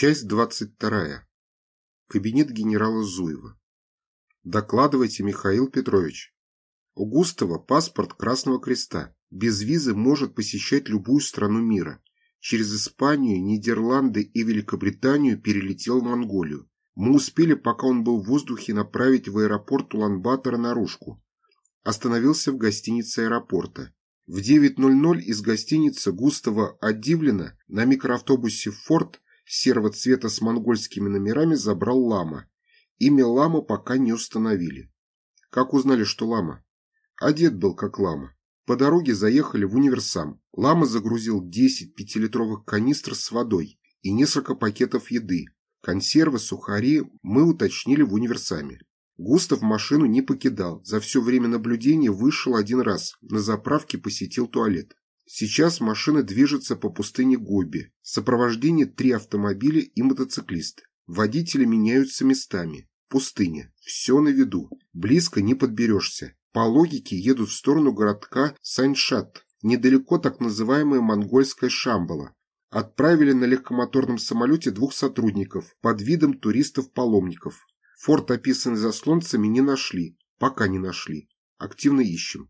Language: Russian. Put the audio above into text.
Часть 22. Кабинет генерала Зуева. Докладывайте, Михаил Петрович. У Густава паспорт Красного Креста. Без визы может посещать любую страну мира. Через Испанию, Нидерланды и Великобританию перелетел в Монголию. Мы успели, пока он был в воздухе, направить в аэропорт Улан-Батора наружку. Остановился в гостинице аэропорта. В 9.00 из гостиницы Густава Адивлина на микроавтобусе «Форд» серого цвета с монгольскими номерами забрал лама. Имя лама пока не установили. Как узнали, что лама? Одет был как лама. По дороге заехали в универсам. Лама загрузил 10 пятилитровых канистр с водой и несколько пакетов еды. Консервы, сухари мы уточнили в универсаме. Густав машину не покидал. За все время наблюдения вышел один раз. На заправке посетил туалет. Сейчас машина движется по пустыне Гоби. В сопровождении три автомобиля и мотоциклист. Водители меняются местами. Пустыня. Все на виду. Близко не подберешься. По логике едут в сторону городка Саньшат. Недалеко так называемая монгольская Шамбала. Отправили на легкомоторном самолете двух сотрудников под видом туристов-паломников. Форт, описанный заслонцами, не нашли. Пока не нашли. Активно ищем.